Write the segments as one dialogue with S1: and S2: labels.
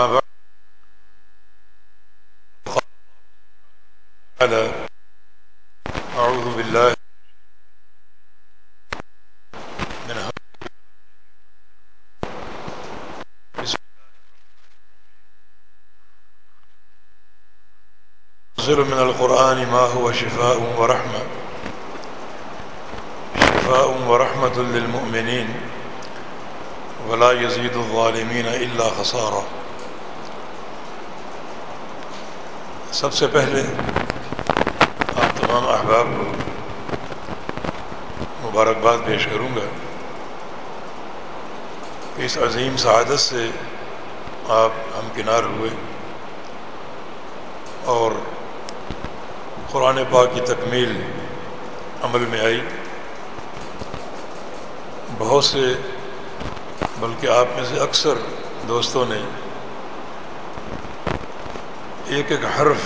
S1: أما بعد أعوذ بالله من نزل من القرآن ما هو شفاء ورحمة شفاء ورحمة للمؤمنين. ولا يزيد الظالمين إلا خسارة. سب سے پہلے آپ تمام احباب کو مبارکباد پیش کروں گا۔ کہ اس عظیم سعادت سے آپ ہم کنار ہوئے اور قرآن پاک کی تکمیل عمل میں آئی۔ بہت سے، بلکہ آپ میں سے اکثر دوستوں نے ایک ایک حرف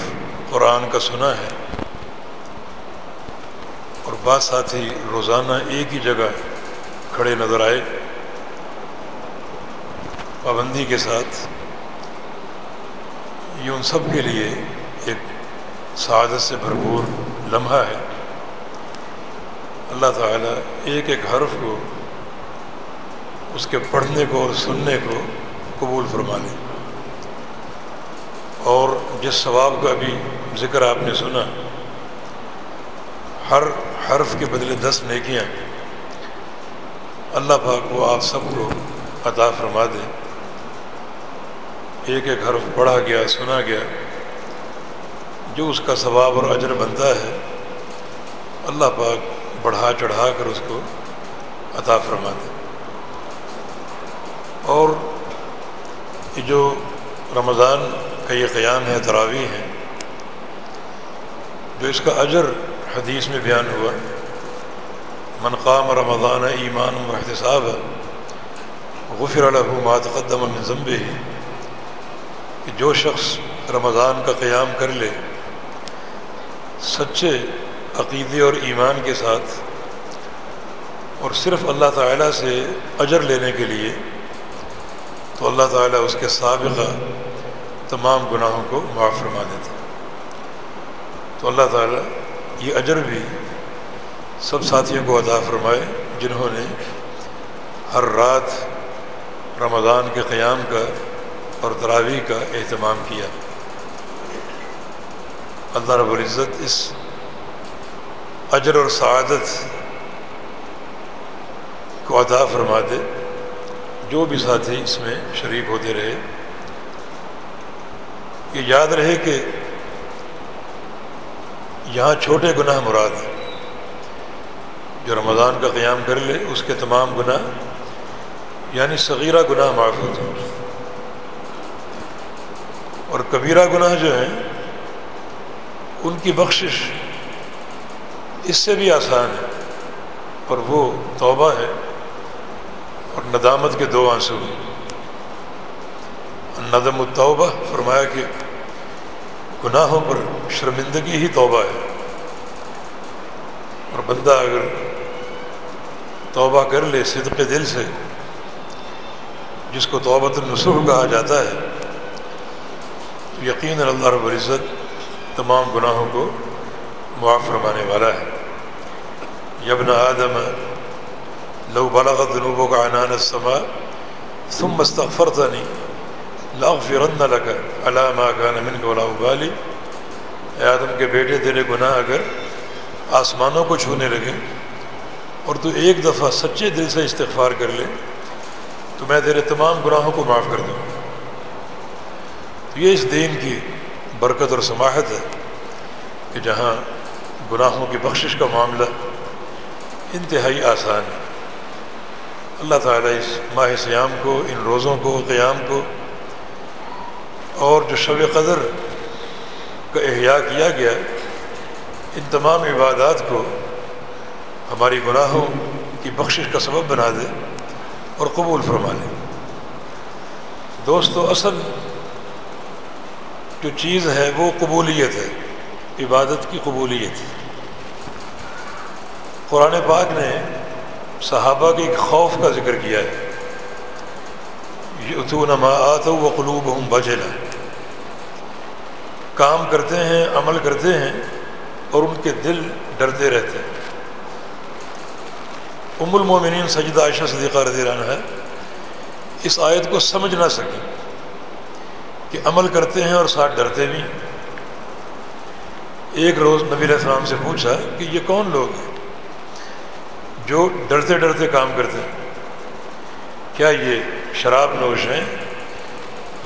S1: قرآن کا سنا ہے اور بعض ساتھی روزانہ ایک ہی جگہ کھڑے نظر آئے پابندی کے ساتھ یہ ان سب کے لیے ایک سعادت سے بھرپور لمحہ ہے۔ اللہ تعالیٰ ایک ایک حرف کو اس کے پڑھنے کو اور سننے کو قبول فرما لیں اور جس ثواب کا بھی ذکر آپ نے سنا، ہر حرف کے بدلے دس نیکیاں اللہ پاک کو آپ سب کو عطا فرما دیں ایک ایک حرف پڑھا گیا، سنا گیا، جو اس کا ثواب اور اجر بنتا ہے، اللہ پاک بڑھا چڑھا کر اس کو عطا فرما دے۔ اور یہ جو رمضان کا یہ قیام ہے تراوی ہے جو اس کا اجر حدیث میں بیان ہوا۔ منقام رمضان ایمان و احتساب غفر ما تقدم من ذنبه، کہ جو شخص رمضان کا قیام کر لے، سچے عقیدے اور ایمان کے ساتھ، اور صرف اللہ تعالیٰ سے اجر لینے کے لیے، تو اللہ تعالیٰ اس کے سابقہ تمام گناہوں کو معاف فرما دیتا تو اللہ تعالیٰ یہ اجر بھی سب ساتھیوں کو عطا فرمائے، جنہوں نے ہر رات رمضان کے قیام کا اور تراویح کا اہتمام کیا۔ اللہ رب العزت اس اجر اور سعادت کو عطا فرما دے۔ جو بھی ساتھی اس میں شریک ہوتے رہے یہ یاد رہے کہ یہاں چھوٹے گناہ مراد ہیں۔ جو رمضان کا قیام کر لے، اس کے تمام گناہ یعنی صغیرہ گناہ معاف ہوتے ہیں۔ اور کبیرہ گناہ جو ہیں، ان کی بخشش اس سے بھی آسان ہے۔ اور وہ توبہ ہے، اور ندامت کے دو آنسو ہیں۔ ندم التوبہ، فرمایا کہ گناہوں پر شرمندگی ہی توبہ ہے۔ اور بندہ اگر توبہ کر لے صدق دل سے، جس کو توبۃ النسخ کہا جاتا ہے، تو یقین اللہ رب العزت تمام گناہوں کو معاف فرمانے والا ہے۔ یبن آدم، لو بلغت ذنوبوں کا عنان السما ثم استغفرتنی۔ لاغ فرن لگا علامہ کا نمن کو ابالی آدم کے بیٹے، تیرے گناہ اگر آسمانوں کو چھونے لگے اور تو ایک دفعہ سچے دل سے استغفار کر لے، تو میں تیرے تمام گناہوں کو معاف کر دوں۔ تو یہ اس دین کی برکت اور سماحت ہے کہ جہاں گناہوں کی بخشش کا معاملہ انتہائی آسان ہے۔ اللہ تعالیٰ اس ماہ سیام کو، ان روزوں کو، قیام کو اور جو شب قدر کا احیاء کیا گیا ان تمام عبادات کو ہماری گناہوں کی بخشش کا سبب بنا دے اور قبول فرما لے۔ دوستو، اصل جو چیز ہے وہ قبولیت ہے، عبادت کی قبولیت۔ قرآن پاک نے صحابہ کے ایک خوف کا ذکر کیا ہے۔ یہ اتون آت و قلوب ہوں بجلا۔ کام کرتے ہیں، عمل کرتے ہیں اور ان کے دل ڈرتے رہتے ہیں۔ ام المومنین سجدہ عائشہ صدیقہ رضی اللہ عنہ ہے، اس آیت کو سمجھ نہ سکیں کہ عمل کرتے ہیں اور ساتھ ڈرتے بھی ایک روز نبی علیہ السلام سے پوچھا کہ یہ کون لوگ ہیں جو ڈرتے ڈرتے کام کرتے ہیں؟ کیا یہ شراب نوش ہیں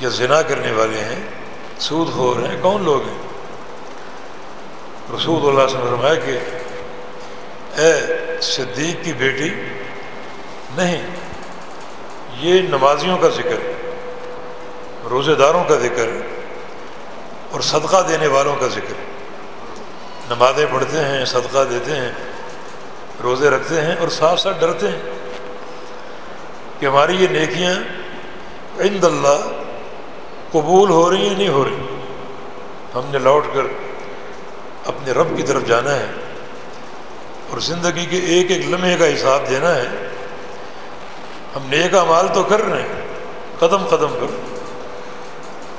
S1: یا زنا کرنے والے ہیں؟ سود ہو رہے ہیں۔ کون لوگ ہیں؟ رسول اللہ سے فرمایا کہ اے صدیق کی بیٹی، نہیں، یہ نمازیوں کا ذکر، روزے داروں کا ذکر اور صدقہ دینے والوں کا ذکر۔ نمازیں پڑھتے ہیں، صدقہ دیتے ہیں، روزے رکھتے ہیں اور ساتھ ساتھ ڈرتے ہیں کہ ہماری یہ نیکیاں عند اللہ قبول ہو رہی ہیں نہیں ہو رہی؟ ہم نے لوٹ کر اپنے رب کی طرف جانا ہے اور زندگی کے ایک ایک لمحے کا حساب دینا ہے۔ ہم نیک مال تو کر رہے ہیں، قدم قدم پر،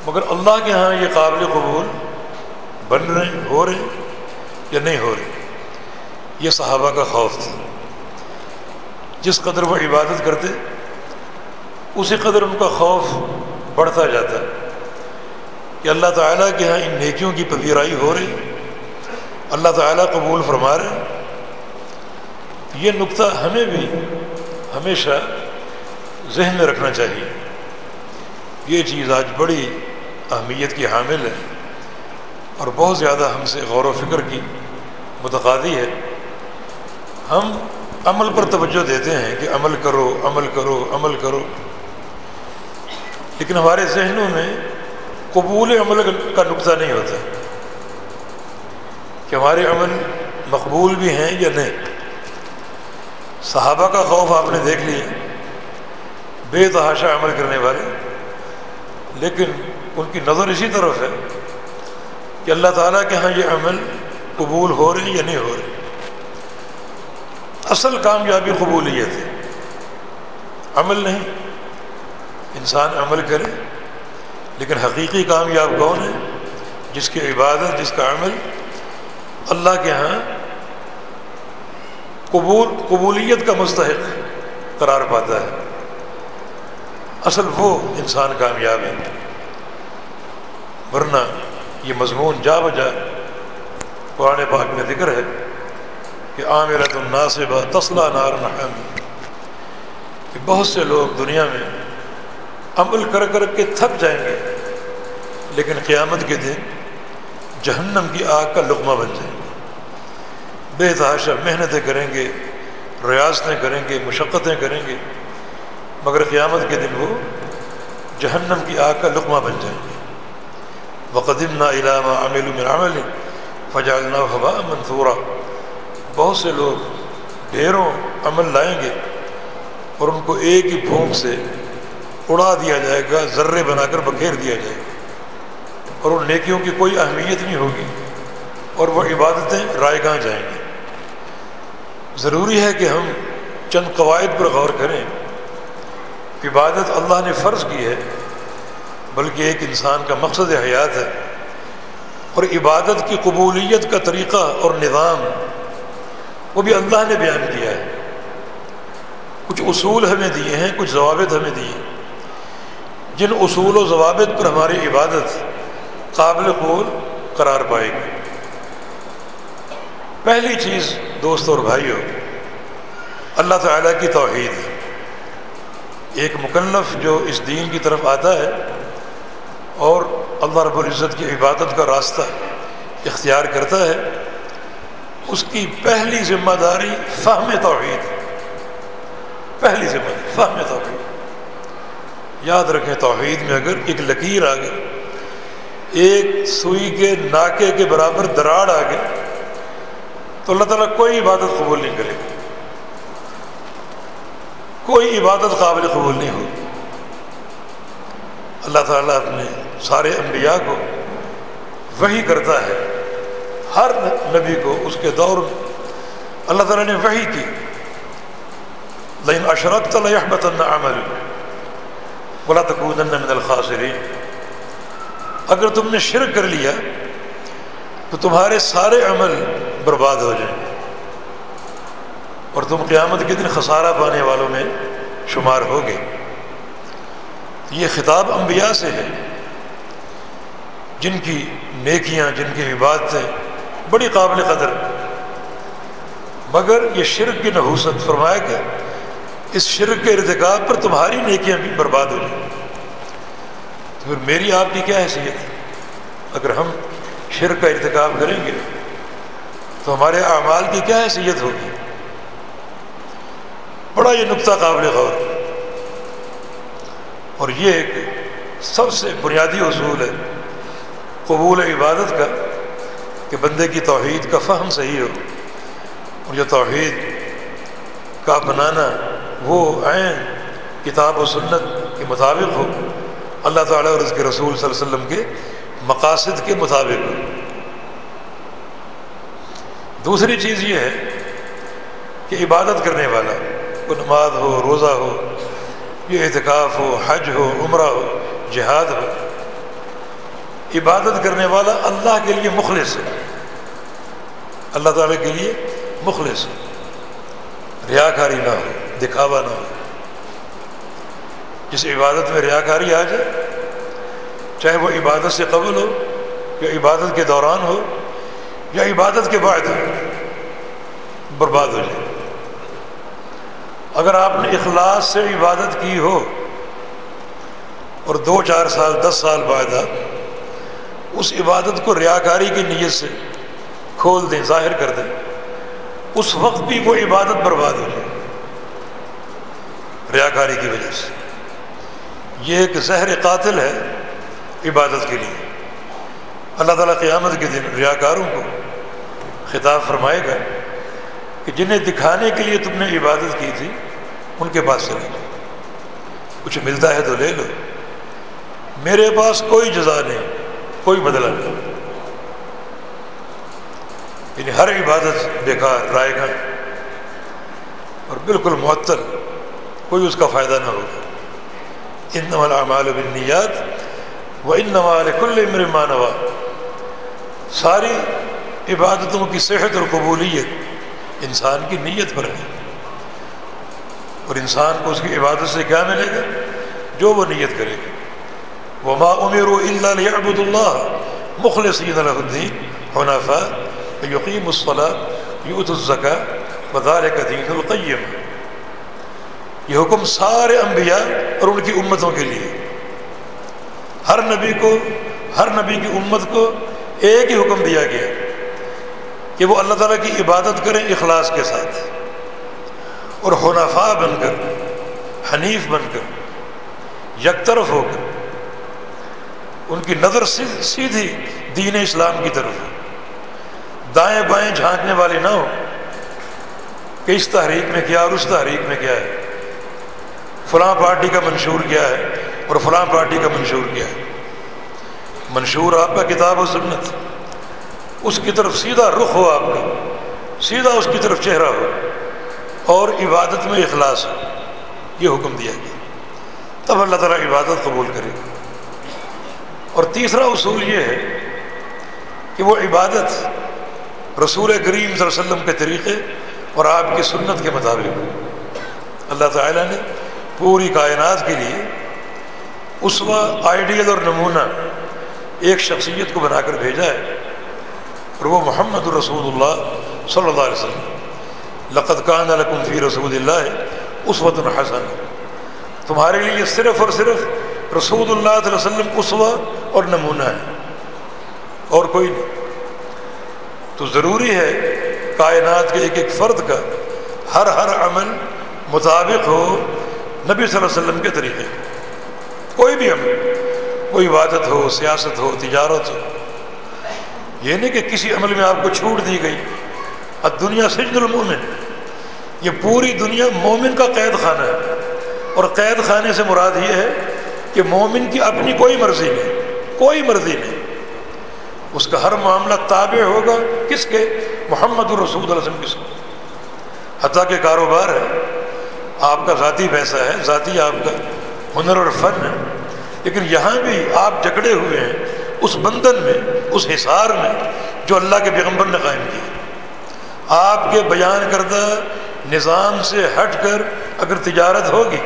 S1: مگر اللہ کے ہاں یہ قابل قبول بن رہے ہیں، ہو رہے ہیں یا نہیں ہو رہے؟ یہ صحابہ کا خوف تھا۔ جس قدر وہ عبادت کرتے، اسی قدر ان کا خوف بڑھتا جاتا۔ ہے کہ اللہ تعالیٰ کے ہاں ان نیکیوں کی پذیرائی ہو رہی اللہ تعالیٰ قبول فرما رہے یہ نقطہ ہمیں بھی ہمیشہ ذہن میں رکھنا چاہیے۔ یہ چیز آج بڑی اہمیت کی حامل ہے اور بہت زیادہ ہم سے غور و فکر کی متقادی ہے۔ ہم عمل پر توجہ دیتے ہیں کہ عمل کرو عمل کرو عمل کرو۔ لیکن ہمارے ذہنوں میں قبول عمل کا نقطہ نہیں ہوتا۔ کہ ہمارے عمل مقبول بھی ہیں یا نہیں۔ صحابہ کا خوف آپ نے دیکھ لیا۔ بے تحاشا عمل کرنے والے۔ لیکن ان کی نظر اسی طرف ہے کہ اللہ تعالیٰ کے ہاں یہ عمل قبول ہو رہے یا نہیں ہو رہے۔ اصل کامیابی قبولیت ہے۔ عمل نہیں۔ انسان عمل کرے۔ لیکن حقیقی کامیاب کون ہے؟ جس کی عبادت، جس کا عمل اللہ کے ہاں قبول، قبولیت کا مستحق قرار پاتا ہے۔ اصل وہ انسان کامیاب ہے۔ ورنہ یہ مضمون جا بجا قرآن پاک میں ذکر ہے کہ عامرت الناصبہ تسلا نار نحم کہ بہت سے لوگ دنیا میں عمل کر کر کے تھک جائیں گے۔ لیکن قیامت کے دن جہنم کی آگ کا لقمہ بن جائیں گے بے تحاشا محنتیں کریں گے، ریاستیں کریں گے، مشقتیں کریں گے، مگر قیامت کے دن وہ جہنم کی آگ کا لقمہ بن جائیں گے۔ وقدم نہ علامہ عمل من عمل فجالنا ہوا منصورہ بہت سے لوگ ڈھیروں عمل لائیں گے اور ان کو ایک ہی پھونک سے اڑا دیا جائے گا، ذرے بنا کر بکھیر دیا جائے گا۔ اور ان نیکیوں کی کوئی اہمیت نہیں ہوگی۔ اور وہ عبادتیں رائے گاہ جائیں گی۔ ضروری ہے کہ ہم چند قواعد پر غور کریں۔ عبادت اللہ نے فرض کی ہے، بلکہ ایک انسان کا مقصد حیات ہے۔ اور عبادت کی قبولیت کا طریقہ اور نظام، وہ بھی اللہ نے بیان کیا ہے۔ کچھ اصول ہمیں دیے ہیں، کچھ ضوابط ہمیں دیے ہیں۔ جن اصول و ضوابط پر ہماری عبادت قابل قول قرار پائے گی۔ پہلی چیز دوست اور بھائیوں اللہ تعالیٰ کی توحید۔ ایک مکلف جو اس دین کی طرف آتا ہے اور اللہ رب العزت کی عبادت کا راستہ اختیار کرتا ہے، اس کی پہلی ذمہ داری فہم توحید۔ پہلی ذمہ داری، فہم توحید۔ یاد رکھیں توحید میں اگر ایک لکیر آ گئی ایک سوئی کے ناکے کے برابر دراڑ آ گئی تو اللہ تعالیٰ کوئی عبادت قبول نہیں کرے گا۔ کوئی عبادت قابل قبول نہیں ہوگی۔ اللہ تعالیٰ اپنے سارے انبیاء کو وہی کرتا ہے۔ ہر نبی کو اس کے دور میں اللہ تعالیٰ نے وہی کی۔ لیکن اشرت عمل بلا تکون من الخاصرین اگر تم نے شرک کر لیا تو تمہارے سارے عمل برباد ہو جائیں اور تم قیامت کے دن خسارہ پانے والوں میں شمار ہوگے۔ یہ خطاب انبیاء سے ہے۔ جن کی نیکیاں، جن کی عبادتیں بڑی قابل قدر۔ مگر یہ شرک کی نحوست فرمایا کہ اس شرک کے ارتکاب پر تمہاری نیکیاں بھی برباد ہو جائیں۔ تو پھر میری آپ کی کیا حیثیت ہے؟ اگر ہم شرک کا ارتکاب کریں گے تو ہمارے اعمال کی کیا حیثیت ہوگی؟ بڑا یہ نقطہ قابل غور۔ اور یہ ایک سب سے بنیادی اصول ہے قبول عبادت کا، کہ بندے کی توحید کا فہم صحیح ہو، اور یہ توحید کا بنانا وہ عین کتاب و سنت کے مطابق ہو۔ اللہ تعالیٰ اور اس کے رسول صلی اللہ علیہ وسلم کے مقاصد کے مطابق۔ ہو دوسری چیز یہ ہے کہ عبادت کرنے والا کو نماز ہو، روزہ ہو، یہ اعتکاف ہو، حج ہو، عمرہ ہو، جہاد ہو، عبادت کرنے والا اللہ کے لیے مخلص ہے اللہ تعالیٰ کے لیے مخلص ہو۔ ریا کاری نہ ہو، دکھاوا نہ ہو۔ جس عبادت میں ریا کاری آ جائے، چاہے وہ عبادت سے قبل ہو یا عبادت کے دوران ہو یا عبادت کے بعد ہو، برباد ہو جائے۔ اگر آپ نے اخلاص سے عبادت کی ہو اور دو چار سال، دس سال بعد آپ اس عبادت کو ریاکاری کی نیت سے کھول دیں، ظاہر کر دیں، اس وقت بھی وہ عبادت برباد ہو جائے ریاکاری کی وجہ سے۔ یہ ایک زہر قاتل ہے عبادت کے لیے۔ اللہ تعالیٰ قیامت کے دن ریاکاروں کو خطاب فرمائے گا کہ جنہیں دکھانے کے لیے تم نے عبادت کی تھی، ان کے پاس چلے جاؤ۔ کچھ ملتا ہے تو لے لو۔ میرے پاس کوئی جزا نہیں، کوئی بدلہ نہیں۔ یعنی ہر عبادت بیکار، رائے گا اور بالکل معطل، کوئی اس کا فائدہ نہ ہوگا۔ ان نمال بنیاد و ان نمال امر مانوا ساری عبادتوں کی صحت اور قبولیت انسان کی نیت پر ہے اور انسان کو اس کی عبادت سے کیا ملے گا؟ جو وہ نیت کرے گا۔ وہ ما عمر اللہ ابود اللہ مخلصین الدین حنافہ یقین الصلاح یوت الزکا بدار کا دین یہ حکم سارے انبیاء اور ان کی امتوں کے لیے۔ ہر نبی کو، ہر نبی کی امت کو ایک ہی حکم دیا گیا کہ وہ اللہ تعالیٰ کی عبادت کریں اخلاص کے ساتھ اور حنفا بن کر، حنیف بن کر یک طرف ہو کر، ان کی نظر سیدھی دین اسلام کی طرف ہو۔ دائیں بائیں جھانکنے والے نہ ہو کہ اس تحریک میں کیا اور اس تحریک میں کیا ہے۔ فلاں پارٹی کا منشور کیا ہے اور فلاں پارٹی کا منشور کیا ہے؟ منشور آپ کا کتاب و سنت۔ اس کی طرف سیدھا رخ ہو آپ کا، سیدھا اس کی طرف چہرہ ہو۔ اور عبادت میں اخلاص ہو۔ یہ حکم دیا گیا۔ تب اللہ تعالیٰ عبادت قبول کرے گا۔ اور تیسرا اصول یہ ہے کہ وہ عبادت رسول کریم صلی اللہ علیہ وسلم کے طریقے اور آپ کی سنت کے مطابق اللہ تعالیٰ نے پوری کائنات کے لیے اسوا آئیڈیل اور نمونہ ایک شخصیت کو بنا کر بھیجا ہے اور وہ محمد الرسول اللہ صلی اللہ علیہ وسلم۔ لقت کان لکم فی رسول اللہ اس وط الحسن تمہارے لیے صرف اور صرف رسول اللہ علیہ وسلم اسوا اور نمونہ ہے۔ اور کوئی نہیں۔ تو ضروری ہے کائنات کے ایک ایک فرد کا ہر ہر عمل مطابق ہو نبی صلی اللہ علیہ وسلم کے طریقے۔ کوئی بھی عمل کوئی عبادت ہو، سیاست ہو، تجارت ہو، یہ نہیں کہ کسی عمل میں آپ کو چھوٹ دی گئی۔ اب دنیا سجن المومن، یہ پوری دنیا مومن کا قید خانہ ہے۔ اور قید خانے سے مراد یہ ہے کہ مومن کی اپنی کوئی مرضی نہیں، کوئی مرضی نہیں۔ اس کا ہر معاملہ تابع ہوگا کس کے؟ محمد الرسول علیہ وسلم کس کو حتیٰ کہ کاروبار ہے۔ آپ کا ذاتی پیسہ ہے، ذاتی آپ کا ہنر اور فن ہے، لیکن یہاں بھی آپ جکڑے ہوئے ہیں اس بندن میں، اس حصار میں جو اللہ کے پیغمبر نے قائم کیا آپ کے بیان کردہ نظام سے ہٹ کر اگر تجارت ہوگی،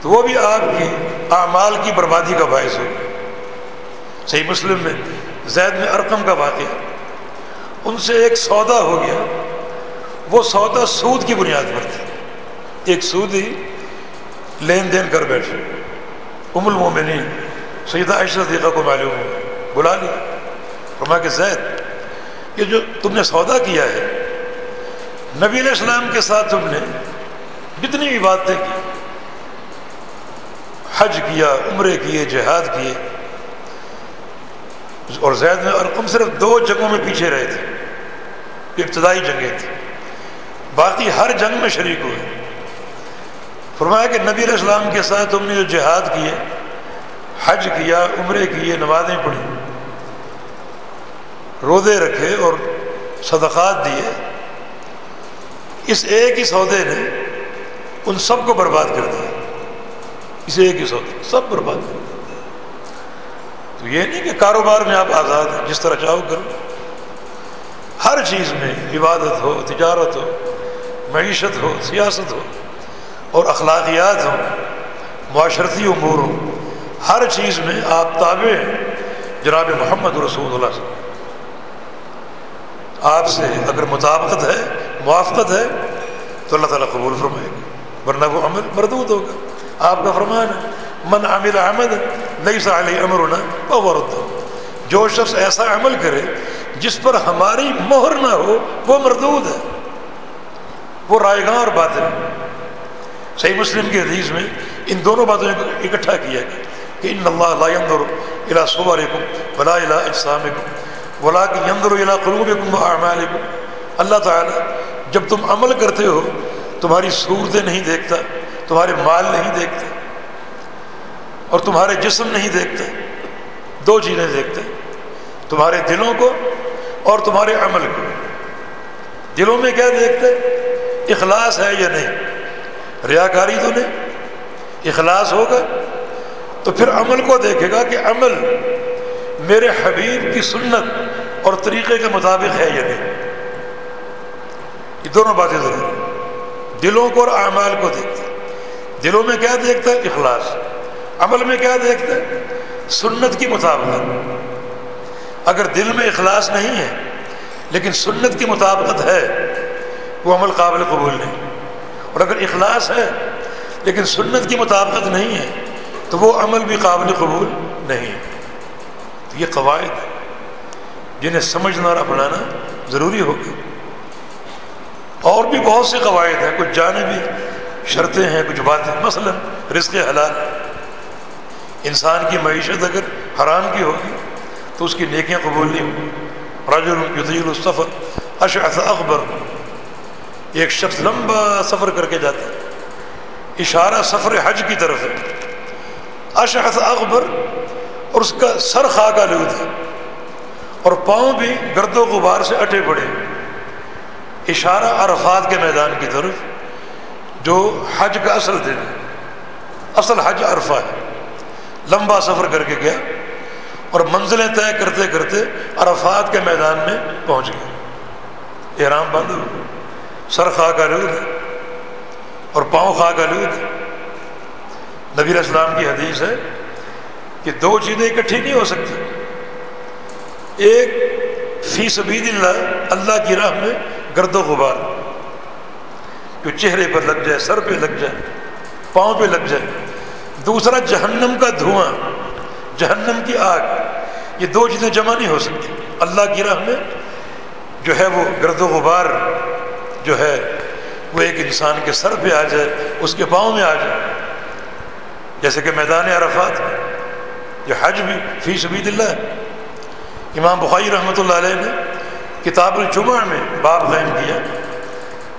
S1: تو وہ بھی آپ کی اعمال کی بربادی کا باعث ہوگی صحیح مسلم میں زید میں ارقم کا واقعہ، ان سے ایک سودا ہو گیا، وہ سودا سود کی بنیاد پر تھی ایک سود ہی لین دین کر بیٹھے۔ ام المومنین، سیدہ عائشہ صدیقہ کو معلوم ہو بلا لیا۔ فرما کہ زید، یہ جو تم نے سودا کیا ہے، نبی علیہ السلام کے ساتھ تم نے جتنی بھی باتیں کی، حج کیا، عمرے کیے، جہاد کیے، اور زید میں ارقم صرف دو جنگوں میں پیچھے رہے تھے، ابتدائی جنگیں تھیں۔ باقی ہر جنگ میں شریک ہوئے۔ فرمایا کہ نبی علیہ السلام کے ساتھ تم نے جو جہاد کیے، حج کیا، عمرے کیے، نمازیں پڑھی رودے رکھے اور صدقات دیے، اس ایک ہی سودے نے ان سب کو برباد کر دیا۔ اس ایک ہی سودے، سب برباد کر دیا۔ تو یہ نہیں کہ کاروبار میں آپ آزاد ہیں، جس طرح چاہو کرو۔ ہر چیز میں عبادت ہو، تجارت ہو، معیشت ہو، سیاست ہو اور اخلاقیات ہوں، معاشرتی امور ہوں، ہر چیز میں آپ تابع ہیں۔ جناب محمد رسول اللہ صلی اللہ آپ سے اگر مطابقت ہے، موافقت ہے، تو اللہ تعالیٰ قبول فرمائے گا۔ ورنہ وہ عمل مردود ہوگا۔ آپ کا فرمان ہے، من عامر احمد نہیں سا علیہ امر ہونا جو شخص ایسا عمل کرے، جس پر ہماری مہر نہ ہو، وہ مردود ہے۔ وہ رائے گاہ اور بات ہے۔ صحیح مسلم کی حدیث میں ان دونوں باتوں کو اکٹھا کیا گیا کہ ان اللہ لا ينظر الى صورکم ولا الى اجسامکم ولكن ينظر الى قلوبکم واعمالکم اللہ تعالی جب تم عمل کرتے ہو، تمہاری صورتیں نہیں دیکھتا، تمہارے مال نہیں دیکھتے اور تمہارے جسم نہیں دیکھتے دو چیزیں دیکھتے تمہارے دلوں کو اور تمہارے عمل کو۔ دلوں میں کیا دیکھتے اخلاص ہے یا نہیں؟ ریاکاری تو نہیں، اخلاص ہوگا۔ تو پھر عمل کو دیکھے گا کہ عمل میرے حبیب کی سنت اور طریقے کے مطابق ہے یا نہیں۔ یہ دونوں باتیں ضرور دلوں کو اور اعمال کو دیکھتے دلوں میں کیا دیکھتا ہے؟ اخلاص۔ عمل میں کیا دیکھتا ہے؟ سنت کی مطابقت۔ اگر دل میں اخلاص نہیں ہے، لیکن سنت کی مطابقت ہے، وہ عمل قابل قبول نہیں۔ اور اگر اخلاص ہے، لیکن سنت کی مطابقت نہیں ہے، تو وہ عمل بھی قابل قبول نہیں۔ تو یہ قواعد جنہیں سمجھنا اور اپنانا ضروری ہوگا۔ اور بھی بہت سے قواعد ہیں، کچھ جانے بھی شرطیں ہیں، کچھ باتیں۔ مثلا، رزق حلال۔ انسان کی معیشت اگر حرام کی ہوگی، تو اس کی نیکیاں قبول نہیں ہوگی۔ راج الطیل الصفر اشعث اکبر ایک شخص لمبا سفر کر کے جاتا ہے۔ اشارہ سفر حج کی طرف ہے۔ اشعث اکبر اور اس کا سر خاک آلود ہے۔ اور پاؤں بھی گرد و غبار سے اٹے پڑے اشارہ عرفات کے میدان کی طرف، جو حج کا اصل دن ہے۔ اصل حج عرفہ ہے۔ لمبا سفر کر کے گیا اور منزلیں طے کرتے کرتے عرفات کے میدان میں پہنچ گئے احرام بند ہو سر خواہ کا لود ہے اور پاؤں خواہ کا لود۔ ہے نبی اسلام کی حدیث ہے کہ دو چیزیں اکٹھی نہیں ہو سکتی۔ ایک، فی سبید اللہ اللہ کی راہ میں گرد و غبار۔ جو چہرے پر لگ جائے، سر پہ لگ جائے، پاؤں پہ لگ جائے۔ دوسرا، جہنم کا دھواں، جہنم کی آگ۔ یہ دو چیزیں جمع نہیں ہو سکتی۔ اللہ کی راہ میں جو ہے وہ گرد و غبار جو ہے وہ ایک انسان کے سر پہ آ جائے، اس کے پاؤں میں آ جائے۔ جیسے کہ میدان عرفات جو حج بھی فی سبید اللہ ہے۔ امام بخاری رحمۃ اللہ علیہ نے کتاب الجمعہ میں باب قائم کیا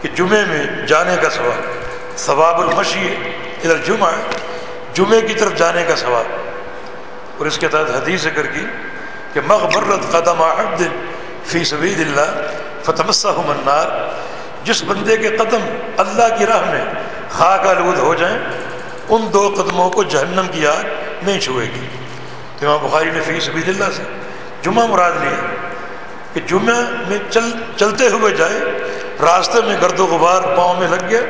S1: کہ جمعے میں جانے کا ثواب ثواب المشی ادھر جمعہ جمعے کی طرف جانے کا ثواب۔ اور اس کے تحت حدیث ذکر کی کہ مغبرت قدم عبد فی سبید اللہ فتمسہ منار جس بندے کے قدم اللہ کی راہ میں خاک آلود ہو جائیں، ان دو قدموں کو جہنم کی آگ نہیں چھوئے گی۔ امام بخاری نے فیس بھی اللہ سے جمعہ مراد لیا کہ جمعہ میں چل، چلتے ہوئے جائے، راستے میں گرد و غبار پاؤں میں لگ گیا،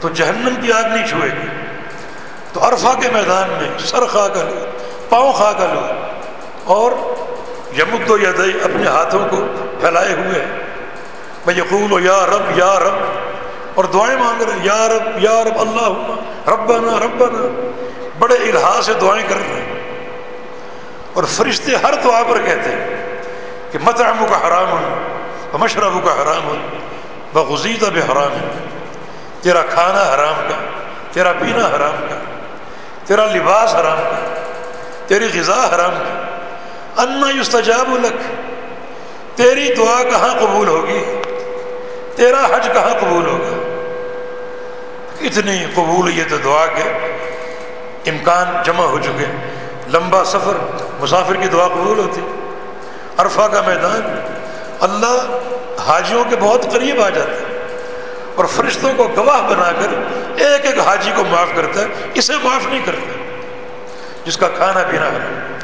S1: تو جہنم کی آگ نہیں چھوئے گی۔ تو عرفہ کے میدان میں سر خا کا لو پاؤں خا کا لو اور یمد و یدئی اپنے ہاتھوں کو پھیلائے ہوئے میں یقول و یا رب یا رب۔ اور دعائیں مانگ رہے یا رب یا رب اللہ ربنا ربنا۔ بڑے الہا سے دعائیں کر رہے ہیں۔ اور فرشتے ہر دعا پر کہتے ہیں کہ متعم کا حرام ہو مشرب کا حرام ہو بغزیدہ بھی حرام ہے تیرا کھانا حرام کا، تیرا پینا حرام کا، تیرا لباس حرام کا، تیری غذا حرام کا۔ انا یستجاب الک تیری دعا کہاں قبول ہوگی؟ تیرا حج کہاں قبول ہوگا؟ اتنی قبولیت دعا کے امکان جمع ہو چکے لمبا سفر، مسافر کی دعا قبول ہوتی۔ عرفہ کا میدان۔ اللہ حاجیوں کے بہت قریب آ جاتا ہے اور فرشتوں کو گواہ بنا کر ایک ایک حاجی کو معاف کرتا ہے۔ اسے معاف نہیں کرتا۔ جس کا کھانا پینا ہے۔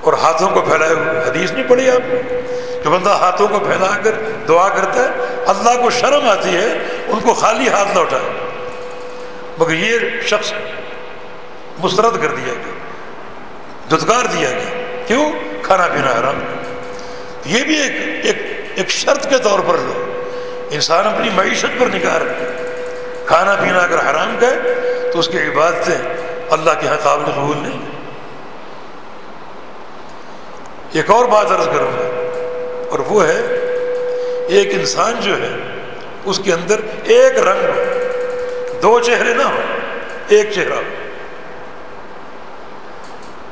S1: اور ہاتھوں کو پھیلائے ہوئے۔ حدیث نہیں پڑی آپ۔ نے جو بندہ ہاتھوں کو پھیلا کر دعا کرتا ہے، اللہ کو شرم آتی ہے، ان کو خالی ہاتھ لوٹائے مگر یہ شخص مسترد کر دیا گیا، دھتکار دیا گیا۔ کیوں؟ کھانا پینا حرام۔ یہ بھی ایک ایک ایک شرط کے طور پر لو انسان اپنی معیشت پر نکاح رکھے کھانا پینا اگر حرام کا تو اس کی عبادتیں اللہ کے یہاں قابل قبول نہیں۔ ایک اور بات عرض کروں گا۔ اور وہ ہے ایک انسان جو ہے، اس کے اندر ایک رنگ ہو۔ دو چہرے نہ ہو ایک چہرہ۔ ہو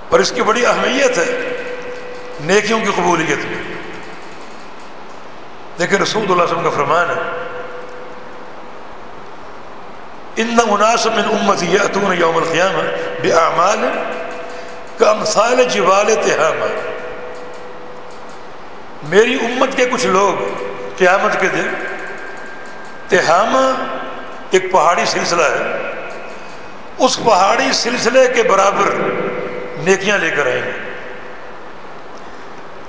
S1: اور اس کی بڑی اہمیت ہے نیکیوں کی قبولیت میں۔ لیکن رسول اللہ علیہ وسلم کا فرمان ہے، ان مناسب من امت یاتون یوم القیامہ بے اعمال کا امثال جوال تہامہ۔ میری امت کے کچھ لوگ قیامت کے دن تہامہ ایک پہاڑی سلسلہ ہے، اس پہاڑی سلسلے کے برابر نیکیاں لے کر آئیں گے۔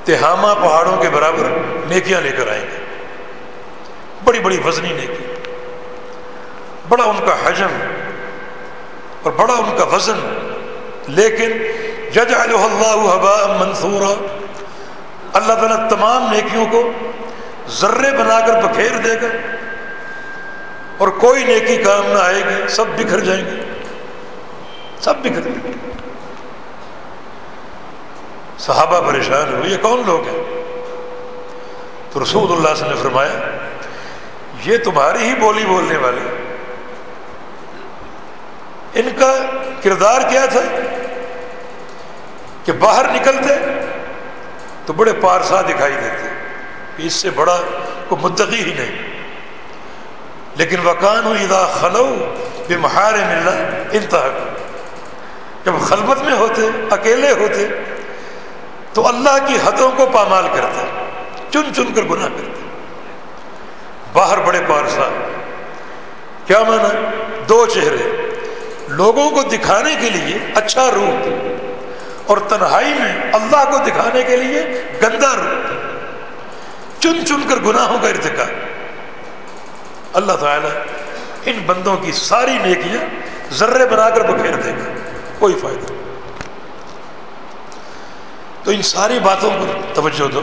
S1: تہامہ پہاڑوں کے برابر نیکیاں لے کر آئیں گے۔ بڑی بڑی وزنی نیکی، بڑا ان کا حجم اور بڑا ان کا وزن، لیکن جج اللہ منصورہ اللہ تعالیٰ تمام نیکیوں کو ذرے بنا کر بکھیر دے گا اور کوئی نیکی کام نہ آئے گی، سب بکھر جائیں گے۔ سب بکھر جائیں گے۔ صحابہ پریشان ہوئے، یہ کون لوگ ہیں؟ تو رسول اللہ سے نے فرمایا، یہ تمہاری ہی بولی بولنے والے۔ ان کا کردار کیا تھا؟ کہ باہر نکلتے تو بڑے پارسا دکھائی دیتے کہ اس سے بڑا کوئی مدقی ہی نہیں۔ لیکن وکان ادا خلو بے مہار ملنا انتہا جب خلبت میں ہوتے، اکیلے ہوتے، تو اللہ کی حدوں کو پامال کرتا چن چن کر گناہ کرتا باہر بڑے پارسا۔ کیا مانا؟ دو چہرے۔ لوگوں کو دکھانے کے لیے اچھا روپ اور تنہائی میں اللہ کو دکھانے کے لیے گندا روپ چن چن کر گناہوں کا ارتکاب۔ اللہ تعالیٰ ان بندوں کی ساری نیکیاں ذرے بنا کر بکھیر دے گا۔ کوئی فائدہ تو ان ساری باتوں پر توجہ دو۔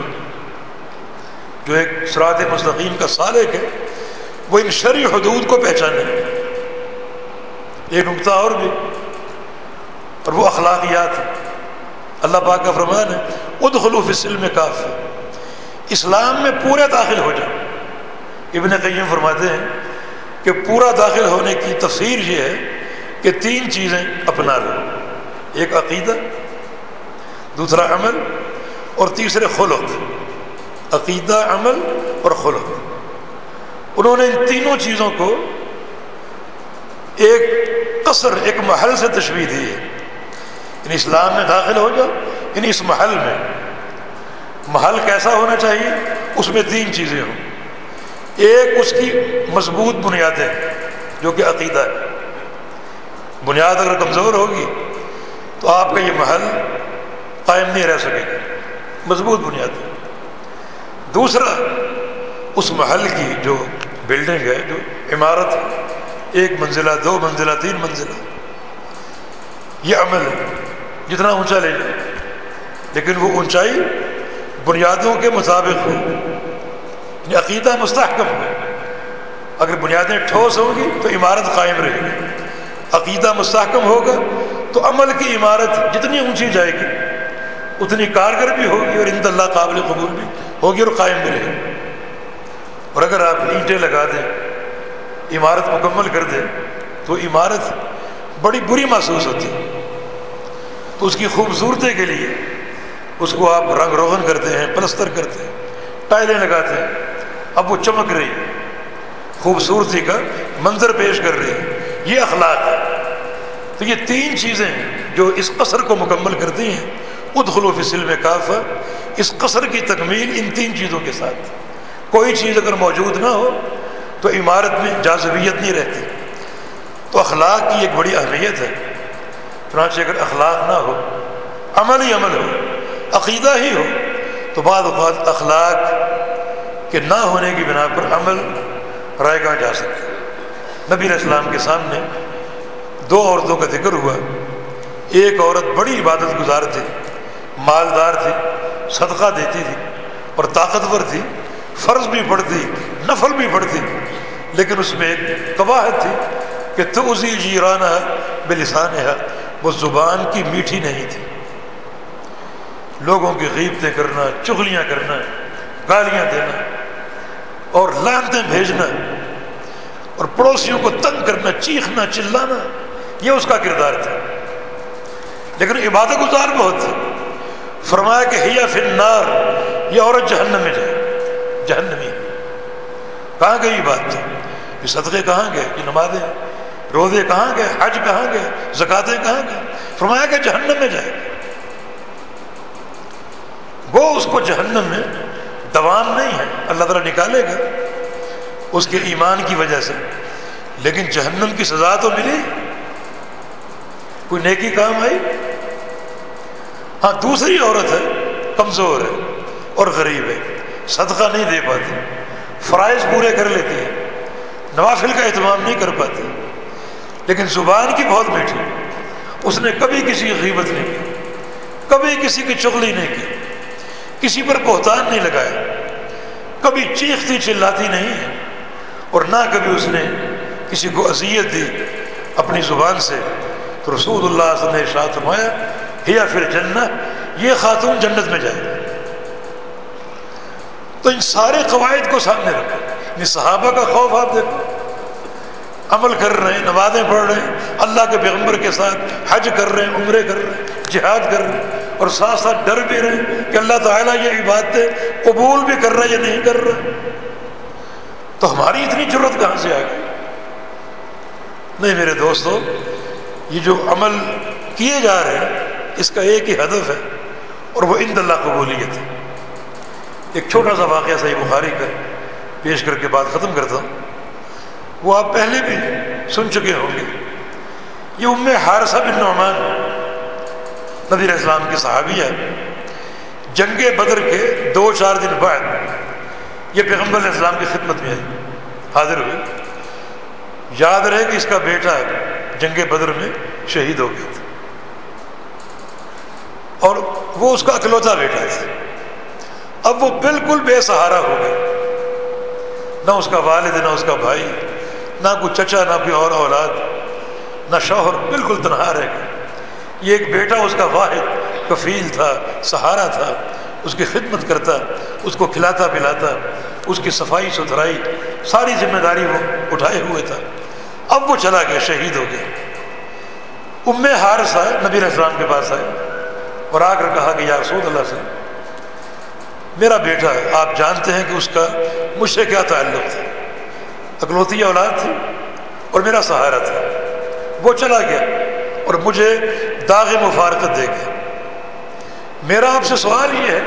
S1: جو ایک سرات مستقیم کا سالک ہے، وہ ان شرع حدود کو پہچانے۔ ایک نقطہ اور بھی، اور وہ اخلاقیات اللہ پاک کا فرمان ہے اد اسلم میں اسلام میں پورے داخل ہو جائے ابن قیم فرماتے ہیں کہ پورا داخل ہونے کی تفسیر یہ ہے کہ تین چیزیں اپنا لو۔ ایک عقیدہ، دوسرا عمل، اور تیسرے خلق۔ عقیدہ، عمل اور خلق۔ انہوں نے ان تینوں چیزوں کو ایک قصر، ایک محل سے تشویح دی ہے۔ ان اسلام میں داخل ہو جاؤ ان اس محل میں۔ محل کیسا ہونا چاہیے؟ اس میں تین چیزیں ہوں۔ ایک اس کی مضبوط بنیادیں، جو کہ عقیدہ ہے۔ بنیاد اگر کمزور ہوگی، تو آپ کا یہ محل قائم نہیں رہ سکے گا۔ مضبوط بنیاد۔ دوسرا، اس محل کی جو بلڈنگ ہے، جو عمارت ہے، ایک منزلہ، دو منزلہ، تین منزلہ۔ یہ عمل ہے۔ جتنا اونچا لے جائے لیکن وہ اونچائی بنیادوں کے مطابق ہو۔ یعنی عقیدہ مستحکم ہو۔ اگر بنیادیں ٹھوس ہوں گی تو عمارت قائم رہے گی۔ عقیدہ مستحکم ہوگا تو عمل کی عمارت جتنی اونچی جائے گی، اتنی کارگر بھی ہوگی اور اند اللہ قابل قبول بھی ہوگی اور قائم بھی رہے گی۔ اور اگر آپ اینٹیں لگا دیں، عمارت مکمل کر دیں، تو عمارت بڑی بری محسوس ہوتی ہے۔ اس کی خوبصورتی کے لیے اس کو آپ رنگ روغن کرتے ہیں، پلستر کرتے ہیں، ٹائلیں لگاتے ہیں۔ اب وہ چمک رہی ہے، خوبصورتی کا منظر پیش کر رہی ہے۔ یہ اخلاق ہے۔ تو یہ تین چیزیں جو اس قصر کو مکمل کرتی ہیں ادخلو فی سلم کافہ۔ اس قصر کی تکمیل ان تین چیزوں کے ساتھ۔ کوئی چیز اگر موجود نہ ہو، تو عمارت میں جازبیت نہیں رہتی۔ تو اخلاق کی ایک بڑی اہمیت ہے۔ چنانچہ اگر اخلاق نہ ہو، عمل ہی عمل ہو، عقیدہ ہی ہو، تو بعض اوقات اخلاق کے نہ ہونے کی بنا پر عمل رائے گاہ جا سکتا ہے۔ نبی اسلام کے سامنے دو عورتوں کا ذکر ہوا۔ ایک عورت بڑی عبادت گزار تھی، مالدار تھی، صدقہ دیتی تھی اور طاقتور تھی، فرض بھی پڑھتی، نفل بھی پڑھتی، لیکن اس میں ایک قواہد تھی کہ تو اسی جیرانہ بلسان ہے وہ زبان کی میٹھی نہیں تھی۔ لوگوں کی غیبتیں کرنا، چغلیاں کرنا، گالیاں دینا اور لانتیں بھیجنا اور پڑوسیوں کو تنگ کرنا، چیخنا، چلانا، یہ اس کا کردار تھا۔ لیکن عبادت گزار بہت تھی۔ فرمایا کہ ہیا فن نار یہ عورت جہنم میں جائے۔ جہنمی۔ کہاں گئی بات؟ یہ صدقے کہاں گئے؟ یہ نمازیں۔ روزے کہاں گئے؟ حج کہاں گئے؟ زکاتیں کہاں گئے؟ فرمایا کہ جہنم میں جائے گا۔ وہ اس کو جہنم میں دوام نہیں ہے، اللہ تعالیٰ نکالے گا اس کے ایمان کی وجہ سے۔ لیکن جہنم کی سزا تو ملی۔ کوئی نیکی کام آئی؟ ہاں دوسری عورت ہے، کمزور ہے اور غریب ہے، صدقہ نہیں دے پاتی، فرائض پورے کر لیتی ہے، نوافل کا اہتمام نہیں کر پاتی۔ لیکن زبان کی بہت میٹھی۔ اس نے کبھی کسی کی غیبت نہیں کی، کبھی کسی کی چغلی نہیں کی، کسی پر بہتان نہیں لگایا۔ کبھی چیختی چلاتی نہیں ہے، اور نہ کبھی اس نے کسی کو اذیت دی اپنی زبان سے۔ تو رسول اللہ صلی اللہ علیہ وسلم نے فرمایا یا پھر جنت یہ خاتون جنت میں جائے۔ تو ان سارے قواعد کو سامنے رکھو۔ یہ صحابہ کا خوف آپ دیکھو۔ عمل کر رہے ہیں، نمازیں پڑھ رہے ہیں، اللہ کے پیغمبر کے ساتھ حج کر رہے ہیں، عمرے کر رہے ہیں، جہاد کر رہے ہیں، اور ساتھ ساتھ ڈر بھی رہے ہیں کہ اللہ تعالیٰ یہ عبادتیں قبول بھی کر رہا ہے یا نہیں کر رہا تو ہماری اتنی ضرورت کہاں سے آ گئی؟ نہیں میرے دوستو، یہ جو عمل کیے جا رہے ہیں، اس کا ایک ہی ہدف ہے، اور وہ اند اللہ قبولیت ہے۔ ایک چھوٹا سا واقعہ صحیح بخاری کر پیش کر کے بات ختم کرتا ہوں۔ وہ آپ پہلے بھی سن چکے ہوں گے۔ یہ ام حارثہ بن نعمان نبی اسلام کی صحابی ہے جنگ بدر کے دو چار دن بعد یہ پیغمبر علیہ السلام کی خدمت میں حاضر ہوئی یاد رہے کہ اس کا بیٹا جنگ بدر میں شہید ہو گیا تھا۔ اور وہ اس کا اکلوتا بیٹا تھا۔ اب وہ بالکل بے سہارا ہو گیا۔ نہ اس کا والد، نہ اس کا بھائی نہ کوئی چچا، نہ کوئی اور اولاد، نہ شوہر، بالکل تنہا رہ گیا یہ ایک بیٹا اس کا واحد، کفیل تھا، سہارا تھا، اس کی خدمت کرتا، اس کو کھلاتا، پلاتا، اس کی صفائی ستھرائی، ساری ذمہ داری وہ اٹھائے ہوئے تھا۔ اب وہ چلا گیا، شہید ہو گیا۔ ام حارث آئے، نبی اسلام کے پاس آئے اور آ کر کہا کہ یا رسول اللہ سے میرا بیٹا ہے، آپ جانتے ہیں کہ اس کا مجھ سے کیا تعلق تھا؟ اکلوتی اولاد تھی اور میرا سہارا تھا۔ وہ چلا گیا اور مجھے داغ مفارکت دے گیا۔ میرا آپ سے سوال یہ ہے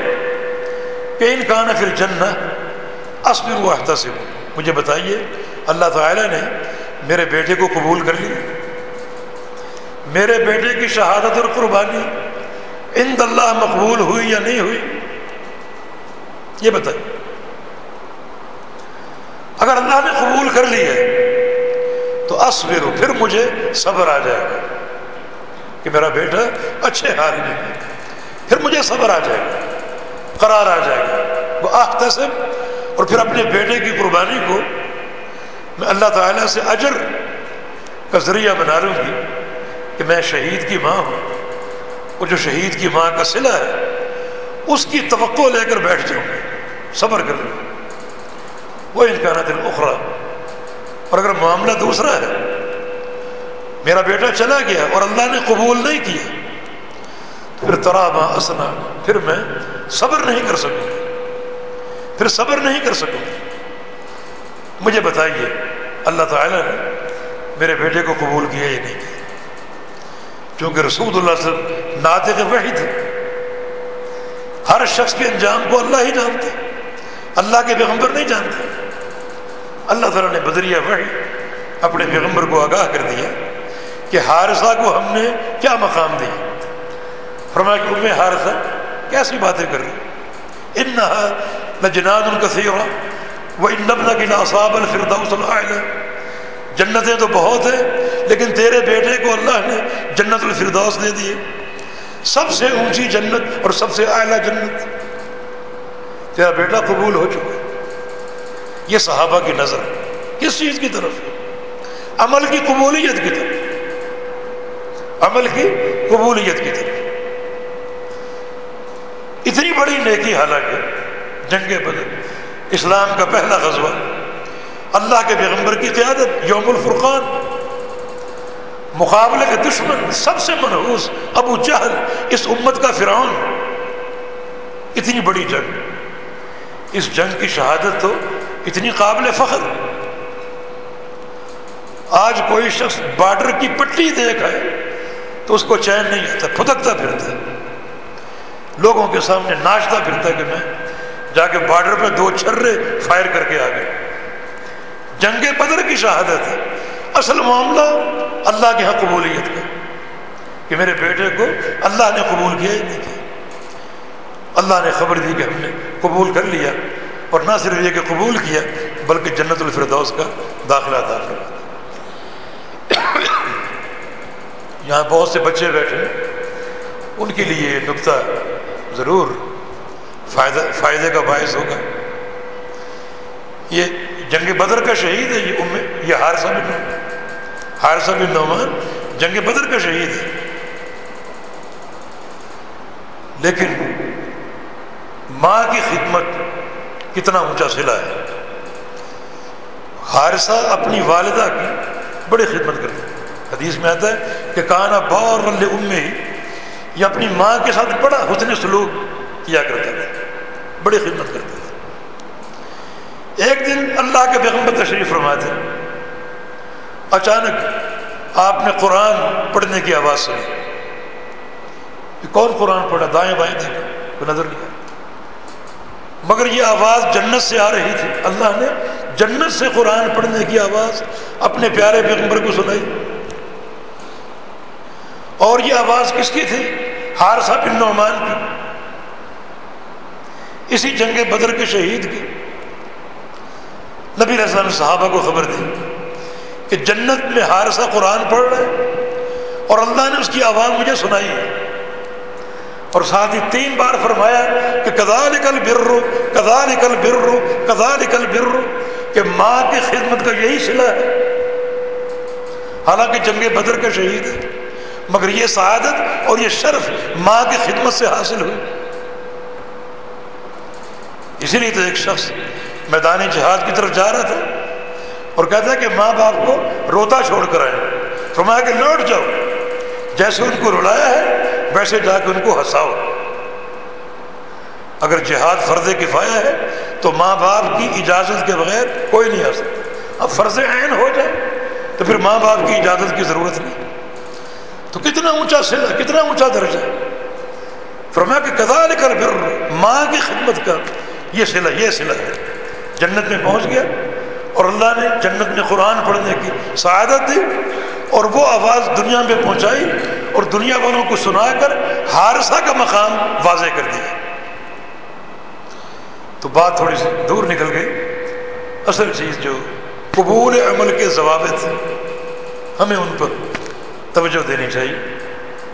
S1: کہ ان کان پھر جنت اسبر و احتسب مجھے بتائیے، اللہ تعالیٰ نے میرے بیٹے کو قبول کر لیا؟ میرے بیٹے کی شہادت اور قربانی ان اللہ مقبول ہوئی یا نہیں ہوئی؟ یہ بتائیے۔ اگر اللہ نے قبول کر لی ہے، تو اصور پھر مجھے صبر آ جائے گا کہ میرا بیٹا اچھے حال میں ہے۔ پھر مجھے صبر آ جائے گا، قرار آ جائے گا۔ وہ آختصب اور پھر اپنے بیٹے کی قربانی کو میں اللہ تعالیٰ سے اجر کا ذریعہ بنا لوں گی کہ میں شہید کی ماں ہوں۔ وہ جو شہید کی ماں کا صلہ ہے، اس کی توقع لے کر بیٹھ جاؤں گی صبر کر لوں وہ امکانات اخرا اور اگر معاملہ دوسرا ہے، میرا بیٹا چلا گیا اور اللہ نے قبول نہیں کیا پھر ترابا اسنا پھر میں صبر نہیں کر سکوں پھر صبر نہیں کر سکوں مجھے بتائیے، اللہ تعالیٰ نے میرے بیٹے کو قبول کیا یا نہیں کیا؟ چونکہ رسول اللہ سے ناطق وحی تھے۔ ہر شخص کے انجام کو اللہ ہی جانتے اللہ کے پیغمبر نہیں جانتے۔ اللہ تعالیٰ نے بدریہ وحی اپنے پیغمبر کو آگاہ کر دیا کہ حارثہ کو ہم نے کیا مقام دیا؟ فرمایا کہ ام حارثہ کیسی باتیں کر رہی ان نہ جناد الکثیر وہ ان نبنا کی ناصاب الفردوس العلیٰ جنتیں تو بہت ہیں، لیکن تیرے بیٹے کو اللہ نے جنت الفردوس دے دیے سب سے اونچی جنت اور سب سے اعلیٰ جنت۔ تیرا بیٹا قبول ہو چکا۔ یہ صحابہ کی نظر کس چیز کی طرف عمل کی قبولیت کی طرف۔ عمل کی قبولیت کی طرف۔ اتنی بڑی نیکی حالانکہ جنگ بدل اسلام کا پہلا غزوہ، اللہ کے پیغمبر کی قیادت، یوم الفرقان، مقابلے کے دشمن، سب سے منحوس ابو جہل، اس امت کا فرعون۔ اتنی بڑی جنگ۔ اس جنگ کی شہادت تو اتنی قابل فخر۔ آج کوئی شخص بارڈر کی پٹی دیکھ ہے تو اس کو چین نہیں آتا پھدکتا پھرتا۔ لوگوں کے سامنے ناچتا پھرتا کہ میں جا کے بارڈر پہ دو چھرے فائر کر کے آ گئے جنگ بدر کی شہادت ہے۔ اصل معاملہ اللہ کے یہاں قبولیت کا کہ میرے بیٹے کو اللہ نے قبول کیا ہی نہیں کیا۔ اللہ نے خبر دی کہ ہم نے قبول کر لیا۔ اور نہ صرف یہ کہ قبول کیا، بلکہ جنت الفردوس کا داخلہ داخلہ یہاں بہت سے بچے بیٹھے ہیں۔ ان کے لیے یہ نقطہ ضرور فائدہ، فائدے کا باعث ہوگا۔ یہ جنگ بدر کا شہید ہے، یہ ام، یہ ہارثہ بن ہارثہ بن نعمان جنگ بدر کا شہید ہے۔ لیکن ماں کی خدمت کتنا اونچا سلا ہے۔ حارثہ اپنی والدہ کی بڑی خدمت کرتے حدیث میں آتا ہے کہ کانا بور ام یہ اپنی ماں کے ساتھ بڑا حسن سلوک کیا کرتا تھا۔ بڑی خدمت کرتے تھے ایک دن اللہ کے پیغمبر تشریف فرماتے اچانک آپ نے قرآن پڑھنے کی آواز سنی۔ کون قرآن پڑھا؟ دائیں بائیں دیکھا کوئی نظر نہیں مگر یہ آواز جنت سے آ رہی تھی۔ اللہ نے جنت سے قرآن پڑھنے کی آواز اپنے پیارے پیغمبر کو سنائی۔ اور یہ آواز کس کی تھی؟ ہارسا بن نعمان کی۔ اسی جنگ بدر کے شہید کی۔ نبی رسول نے صحابہ کو خبر دی کہ جنت میں ہارسا قرآن پڑھ رہے اور اللہ نے اس کی آواز مجھے سنائی ہے۔ اور ساتھ ہی تین بار فرمایا کہ کدا نکل برو کدا نکل برو کدا نکل برو کہ ماں کی خدمت کا یہی سلا ہے۔ حالانکہ جنگ بدر کا شہید ہے، مگر یہ سعادت اور یہ شرف ماں کی خدمت سے حاصل ہوئی۔ اسی لیے تو ایک شخص میدانی جہاد کی طرف جا رہا تھا اور کہتا ہے کہ ماں باپ کو روتا چھوڑ کر آئے۔ فرمایا کہ لوٹ جاؤ، جیسے ان کو رلایا ہے ویسے جا کے ان کو ہنساؤ۔ اگر جہاد فرض کفایا ہے، تو ماں باپ کی اجازت کے بغیر کوئی نہیں آ سکتا۔ اب فرض عین ہو جائے، تو پھر ماں باپ کی اجازت کی ضرورت نہیں۔ تو کتنا اونچا سلا، کتنا اونچا درجہ۔ فرمایا کہ کدا کر پھر ماں کی خدمت کا یہ سلا یہ سلا ہے۔ جنت میں پہنچ گیا اور اللہ نے جنت میں قرآن پڑھنے کی سعادت دی۔ اور وہ آواز دنیا میں پہنچائی اور دنیا والوں کو سنا کر حارثہ کا مقام واضح کر دیا۔ تو بات تھوڑی سی دور نکل گئی۔ اصل چیز جو قبول عمل کے ضوابط ہمیں ان پر توجہ دینی چاہیے۔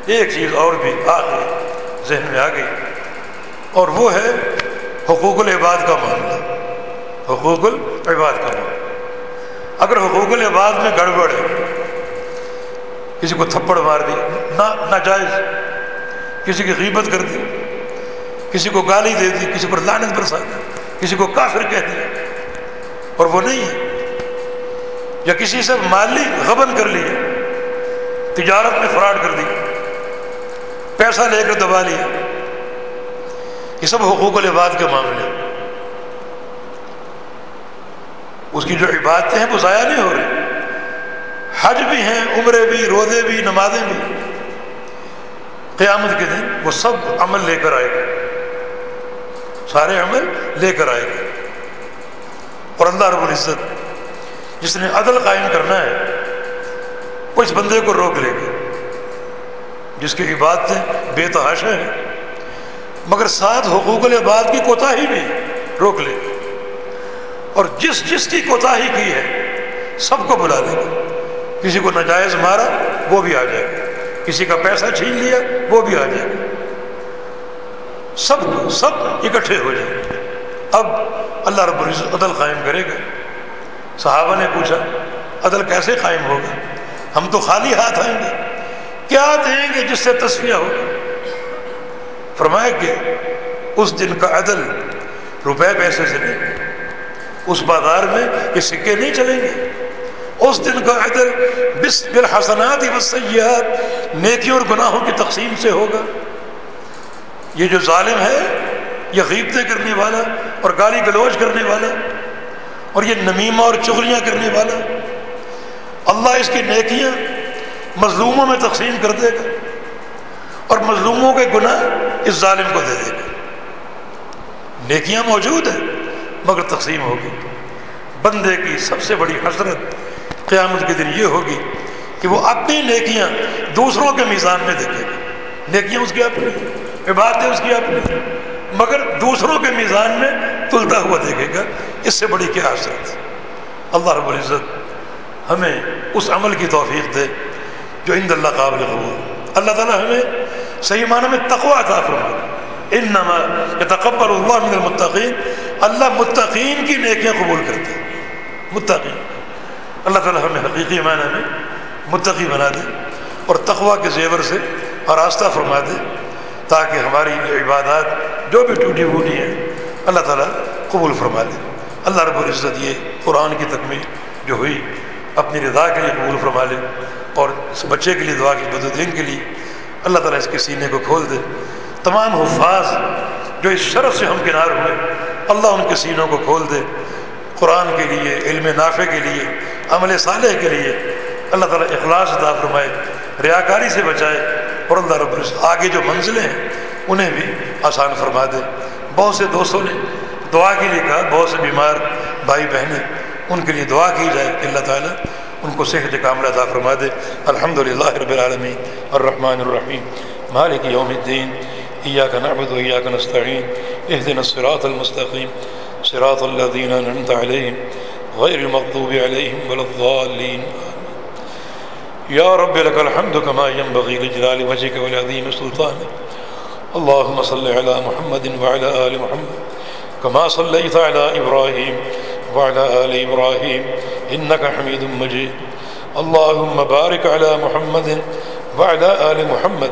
S1: ایک چیز اور بھی آ گئی ذہن میں آ گئی، اور وہ ہے حقوق العباد کا معاملہ۔ حقوق العباد کا معاملہ۔ اگر حقوق العباد میں گڑبڑ ہے کسی کو تھپڑ مار دی نہ ناجائز، کسی کی غیبت کر دی، کسی کو گالی دے دی، کسی پر لانت برسا دی، کسی کو کافر کہہ دیا۔ اور وہ نہیں ہے یا کسی سے مالی غبن کر لیے تجارت میں فراڈ کر دی، پیسہ لے کر دبا لیا یہ سب حقوق العباد کے معاملے۔ اس کی جو عبادتیں ہیں، وہ ضائع نہیں ہو رہی۔ حج بھی ہیں، عمرے بھی، روزے بھی، نمازیں بھی۔ قیامت کے دن وہ سب عمل لے کر آئے گا۔ سارے عمل لے کر آئے گا۔ اور اللہ رب العزت جس نے عدل قائم کرنا ہے، وہ اس بندے کو روک لے گا۔ جس کی عبادتیں بے تحاشا ہیں، مگر ساتھ حقوق العباد کی کوتاہی بھی روک لے گا۔ اور جس جس کی کوتاہی کی ہے، سب کو بلا لے گا۔ کسی کو ناجائز مارا، وہ بھی آ جائے۔ گا کسی کا پیسہ چھین لیا، وہ بھی آ جائے۔ گا سب سب اکٹھے ہو جائیں۔ اب اللہ رب العزت عدل قائم کرے گا۔ صحابہ نے پوچھا، عدل کیسے قائم ہوگا؟ ہم تو خالی ہاتھ آئیں گے۔ کیا دیں گے جس سے تصفیہ ہوگا؟ فرمایا کہ اس دن کا عدل روپے پیسے سے نہیں، اس بازار میں یہ سکے نہیں چلیں گے۔ اس دن کا عدل بس بالحسنات وسیات نیکیوں اور گناہوں کی تقسیم سے ہوگا۔ یہ جو ظالم ہے، یہ غیبتیں کرنے والا اور گالی گلوچ کرنے والا اور یہ نمیمہ اور چغلیاں کرنے والا، اللہ اس کی نیکیاں مظلوموں میں تقسیم کر دے گا اور مظلوموں کے گناہ اس ظالم کو دے دے گا۔ نیکیاں موجود ہیں، مگر تقسیم ہوگی۔ بندے کی سب سے بڑی حسرت قیامت کے دن یہ ہوگی کہ وہ اپنی نیکیاں دوسروں کے میزان میں دیکھے گا۔ نیکیاں اس کی اپنی، عبادتیں اس کی اپنی، مگر دوسروں کے میزان میں تلتا ہوا دیکھے گا۔ اس سے بڑی کیا حسرت اللہ رب العزت ہمیں اس عمل کی توفیق دے جو عند اللہ قابل قبول۔ اللہ تعالیٰ ہمیں صحیح معنی میں تقوا عطا فرما ان نما تقبر اللہ من المتقین۔ اللہ متقین کی نیکیاں قبول کرتے متقین۔ اللہ تعالیٰ ہمیں حقیقی معنی میں متقی بنا دے اور تقوا کے زیور سے آراستہ فرما دے تاکہ ہماری عبادات جو بھی ٹوٹی پھوٹی ہیں، اللہ تعالیٰ قبول فرما دے۔ اللہ رب العزت یہ قرآن کی تکمیل جو ہوئی، اپنی رضا کے لیے قبول فرما لے اور اس بچے کے لیے دعا کی بدودین کے لیے اللہ تعالیٰ اس کے سینے کو کھول دے۔ تمام حفاظ جو اس شرف سے ہم کنار ہوئے، اللہ ان کے سینوں کو کھول دے۔ قرآن کے لیے، علم نافع کے لیے، عمل صالح کے لیے اللہ تعالیٰ اخلاص عطا فرمائے ریاکاری سے بچائے اور اللہ رب العزت آگے جو منزلیں ہیں، انہیں بھی آسان فرما دے۔ بہت سے دوستوں نے دعا کے لیے کہا، بہت سے بیمار بھائی بہنیں ان کے لیے دعا کی جائے کہ اللہ تعالیٰ ان کو صحت کاملہ عطا فرما دے۔ الحمد للہ رب العالمین۔ الرحمن الرحیم۔ مالک یوم الدین۔ ایاک نعبد و ایاک نستعین۔ اہدنا الصراط المستقیم۔ صراط الذین انعمت علیہم غیر المغضوب علیہم ولا الضالین یا رب لك الحمد كما ينبغي لجلال وجهك ولعظيم سلطانك. اللهم صل على محمد وعلى آل محمد كما صليت على إبراهيم وعلى آل إبراهيم إنك حميد مجيد. اللهم بارك على محمد وعلى آل محمد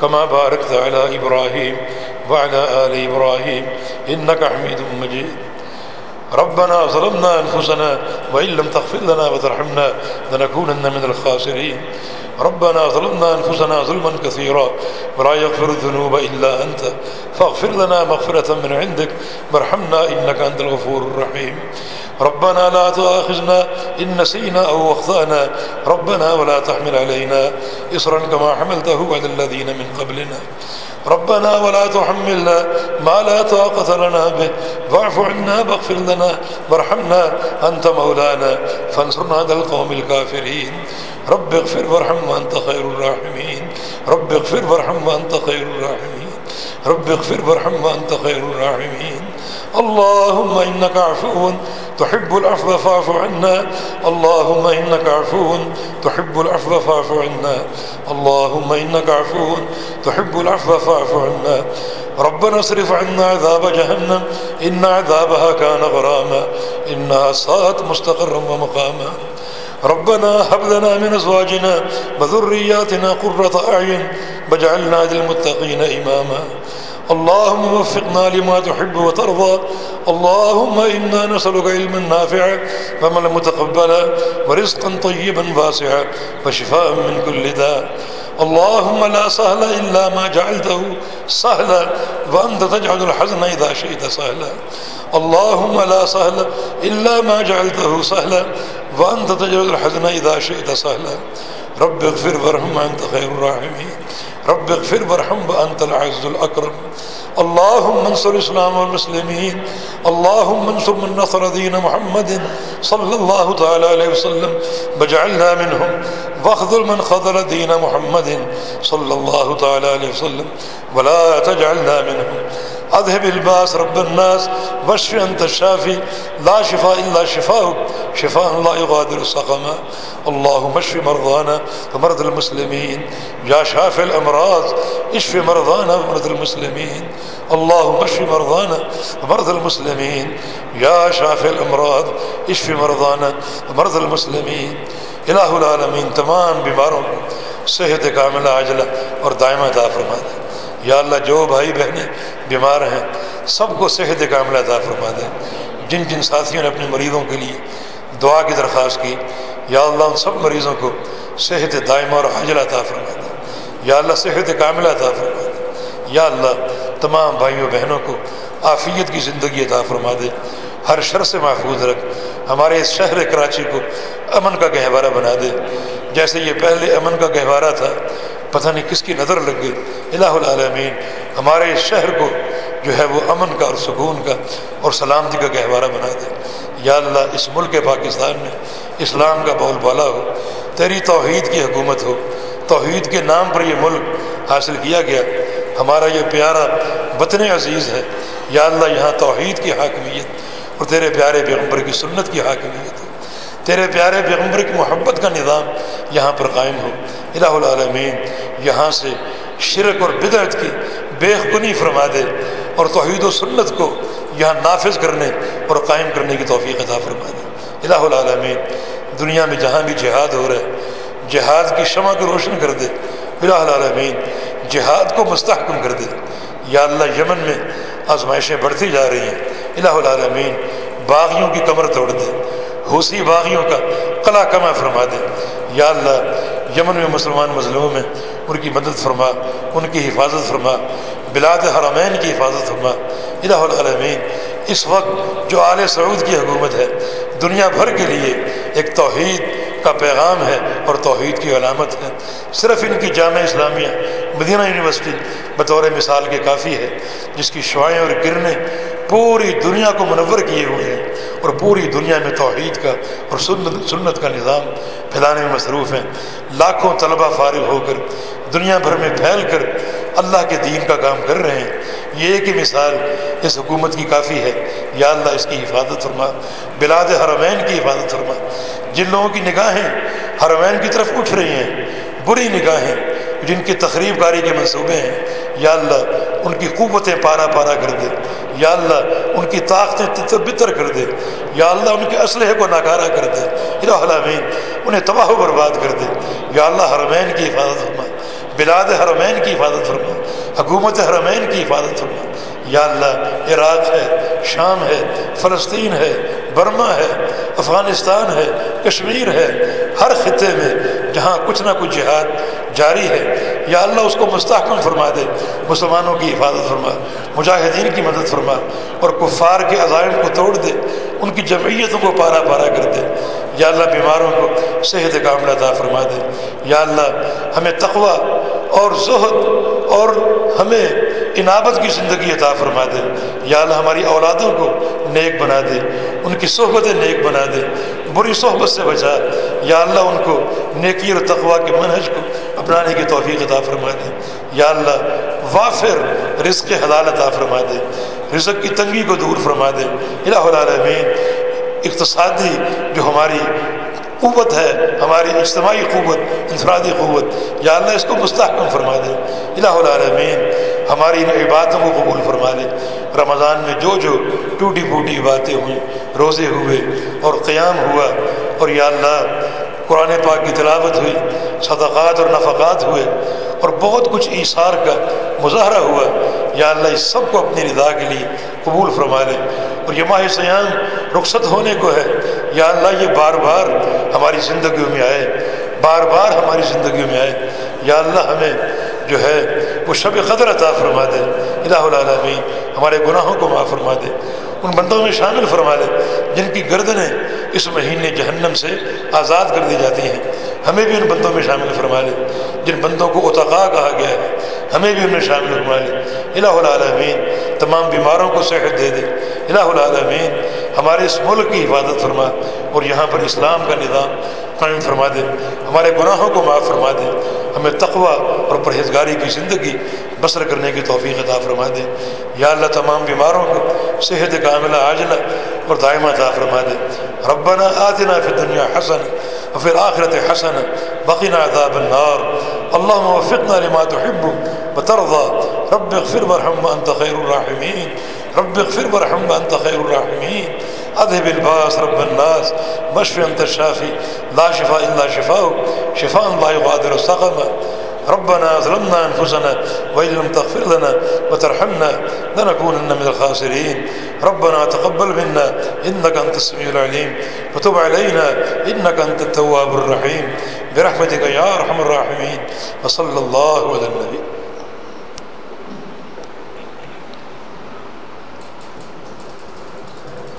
S1: كما باركت على إبراهيم وعلى آل إبراهيم إنك حميد مجيد. ربنا ظلمنا أنفسنا وإن لم تغفر لنا وترحمنا لنكونن من الخاسرين. ربنا ظلمنا أنفسنا ظلما كثيرا ولا يغفر الذنوب إلا أنت. فاغفر لنا مغفرة من عندك. وارحمنا إنك أنت الغفور الرحيم. ربنا لا تؤاخذنا إن نسينا أو أخطأنا. ربنا ولا تحمل علينا إصرا كما حملته على الذين من قبلنا. ربنا ولا تحملنا ما لا طاقة لنا به. واعف عنا واغفر لنا. وارحمنا أنت مولانا. فانصرنا على القوم الكافرين. رب اغفر وارحم وأنت خير الراحمين. رب اغفر وارحم وأنت خير الراحمين. رب اغفر وارحم وأنت خير الراحمين. اللهم إنك عفو تحب العفو فاعف عنا. اللهم إنك عفو تحب العفو فاعف عنا. اللهم إنك عفو تحب العفو فاعف عنا. ربنا اصرف عنا عذاب جهنم. إن عذابها كان غراما. إنها ساءت مستقرا ومقاما. ربنا هب لنا من ازواجنا وذرياتنا قرة اعين واجعلنا للمتقين اماما اللهم وفقنا لما تحب وترضى. اللهم إنا نسألك علما نافعا ومن متقبلا ورزقا طيبا واسعا وشفاء من كل داء. اللهم لا سهل إلا ما جعلته سهلا وأنت تجعل الحزن إذا شئت سهلا اللهم لا سهل إلا ما جعلته سهلا وأنت تجعل الحزن إذا شئت سهلا رب اغفر وارحم أنت خير الراحمين رب اغفر وارحم وأنت العز الأكرم. اللہ منصر اسلام المسلمین اللہ انصر من نصر محمد صلی اللہ تعالیٰ علیہ وسلم بجعلنا منهم، واخذل من خذل دین محمد صلی اللہ تعالیٰ علیہ وسلم، ولا تجعلنا منهم. اذهب الباس رب الناس واشف انت الشافي. لا شفاء الا شفاءك. شفاء لا يغادر سقما اللهم اشف مرضانا ومرضى المسلمين. يا شافي الامراض اشف مرضانا ومرضى المسلمين. اللهم اشف مرضانا ومرضى المسلمين. يا شافي الامراض اشف مرضانا ومرضى المسلمين. الہ العالمین تمام، بیماروں کو صحت کاملہ عجلہ اور دائمہ عطا فرما دے۔ یا اللہ جو بھائی بہنیں بیمار ہیں، سب کو صحت کاملہ عطا فرما دے۔ جن جن ساتھیوں نے اپنے مریضوں کے لیے دعا کی درخواست کی، یا اللہ ان سب مریضوں کو صحت دائمہ اور عاجلہ عطا فرما دے۔ یا اللہ صحت کاملہ عطا فرما دے۔ یا اللہ تمام بھائیوں بہنوں کو عافیت کی زندگی عطا فرما دے۔ ہر شر سے محفوظ رکھ۔ ہمارے اس شہر کراچی کو امن کا گہوارہ بنا دے۔ جیسے یہ پہلے امن کا گہوارہ تھا پتہ نہیں کس کی نظر لگ گئی۔ الہ العالمین، ہمارے اس شہر کو جو ہے وہ امن کا اور سکون کا اور سلامتی کا گہوارہ بنا دے۔ یا اللہ، اس ملک پاکستان میں اسلام کا بول بالا ہو، تیری توحید کی حکومت ہو، توحید کے نام پر یہ ملک حاصل کیا گیا۔ ہمارا یہ پیارا وطن عزیز ہے۔ یا اللہ، یہاں توحید کی حاکمیت اور تیرے پیارے پیغمبر کی سنت کی حاکمیت ہو۔ تیرے پیارے پیغمبر کی محبت کا نظام یہاں پر قائم ہو۔ الہ العالمین یہاں سے شرک اور بدعت کی بے خنی فرما دے اور توحید و سنت کو یہاں نافذ کرنے اور قائم کرنے کی توفیق عطا فرما دے۔ الہ العالمین، دنیا میں جہاں بھی جہاد ہو رہا ہے، جہاد کی شمع کو روشن کر دے۔ الہ العالمین، جہاد کو مستحکم کر دے۔ یا اللہ، یمن میں آزمائشیں بڑھتی جا رہی ہیں۔ الہ العالمین، باغیوں کی کمر توڑ دے۔ حوثی باغیوں کا قلع کما فرما دے۔ یا اللہ، یمن میں مسلمان مظلوم ہیں۔ ان کی مدد فرما، ان کی حفاظت فرما، بلاد حرمین کی حفاظت فرما۔ الہ العالمین، اس وقت جو آل سعود کی حکومت ہے، دنیا بھر کے لیے ایک توحید کا پیغام ہے اور توحید کی علامت ہے۔ صرف ان کی جامع اسلامیہ، مدینہ یونیورسٹی بطور مثال کے کافی ہے، جس کی شعائیں اور کرنیں پوری دنیا کو منور کیے ہوئے ہیں۔ اور پوری دنیا میں توحید کا اور سنت سنت کا نظام پھیلانے میں مصروف ہیں۔ لاکھوں طلبہ فارغ ہو کر دنیا بھر میں پھیل کر اللہ کے دین کا کام کر رہے ہیں۔ یہ ایک ہی مثال اس حکومت کی کافی ہے۔ یا اللہ اس کی حفاظت فرما۔ بلاد حرمین کی حفاظت فرما۔ جن لوگوں کی نگاہیں حرمین کی طرف اٹھ رہی ہیں، بری نگاہیں، جن کی تقریب کاری کے منصوبے ہیں یا اللہ ان کی قوتیں پارا پارا کر دے۔ یا اللہ ان کی طاقتیں تتر بتر کر دے۔ یا اللہ ان کے اسلحے کو ناکارہ کر دے۔ الہ العالمین، انہیں تباہ و برباد کر دے۔ یا اللہ حرمین کی حفاظت فرما۔ بلاد حرمین کی حفاظت فرما۔ حکومت حرمین کی حفاظت فرما۔ یا اللہ، عراق ہے، شام ہے، فلسطین ہے، برما ہے، افغانستان ہے، کشمیر ہے، ہر خطے میں جہاں کچھ نہ کچھ جہاد جاری ہے، یا اللہ اس کو مستحکم فرما دے، مسلمانوں کی حفاظت فرما، مجاہدین کی مدد فرما، اور کفار کے عزائم کو توڑ دے، ان کی جمعیتوں کو پارا پارا کر دے۔ یا اللہ بیماروں کو صحت کاملہ عطا فرما دے۔ یا اللہ ہمیں تقوی اور زہد اور ہمیں انابت کی زندگی عطا فرما دے۔ یا اللہ ہماری اولادوں کو نیک بنا دے، ان کی صحبت نیک بنا دے۔ بری صحبت سے بچا۔ یا اللہ ان کو نیکی اور تقوا کے منحج کو اپنانے کی توفیق عطا فرما دے۔ یا اللہ وافر رزق حلال عطا فرما دے۔ رزق کی تنگی کو دور فرما دے۔ الہ العالمین، اقتصادی جو ہماری قوت ہے، ہماری اجتماعی قوت، انفرادی قوت، یا اللہ اس کو مستحکم فرما دے۔ الہ العالمین، ہماری ان عبادتوں کو قبول فرما دے۔ رمضان میں جو جو ٹوٹی پھوٹی باتیں ہوئیں روزے ہوئے اور قیام ہوا اور یا اللہ قرآن پاک کی تلاوت ہوئی، صدقات اور نفقات ہوئے اور بہت کچھ ایثار کا مظاہرہ ہوا۔ یا اللہ اس سب کو اپنی رضا کے لیے قبول فرما لے۔ اور یہ ماہ سیام رخصت ہونے کو ہے۔ یا اللہ یہ بار بار ہماری زندگیوں میں آئے، بار بار ہماری زندگیوں میں آئے۔ یا اللہ ہمیں جو ہے وہ شب قدر عطا فرما دے۔ الہ العالمین ہمارے گناہوں کو معاف فرما دے۔ ان بندوں میں شامل فرما دے جن کی گردنیں اس مہینے جہنم سے آزاد کر دی جاتی ہیں، ہمیں بھی ان بندوں میں شامل فرما لے۔ جن بندوں کو اتقا کہا گیا ہے، ہمیں بھی ان میں شامل فرما لے۔ الہ العالمین، تمام بیماروں کو صحت دے دے۔ الہ العالمین، ہمارے اس ملک کی حفاظت فرما اور یہاں پر اسلام کا نظام قائم فرما دے۔ ہمارے گناہوں کو معاف فرما دے۔ ہمیں تقوی اور پرہیزگاری کی زندگی بسر کرنے کی توفیق عطا فرما دے یا اللہ تمام بیماروں کو صحت کاملہ، عاجلہ اور دائمہ عطا فرما دے ربنا آتنا فی الدنیا حسن وفي الآخرة حسنة بقنا عذاب النار۔ اللهم وفقنا لما تحب وترضى رب اغفر وارحم وأنت خير الراحمين رب اغفر وارحم وأنت خير الراحمين اذهب الباس رب الناس مشف انت الشافي، لا شفاء الا شفاء شفاء لا يغادر سقما ربنا ظلمنا انفسنا وان لم تغفر لنا وترحمنا لنكونن من الخاسرين. ربنا تقبل منا انك انت السميع العليم. وتب علينا انك انت التواب الرحيم. برحمتك يا ارحم الراحمين. وصلى الله على النبي.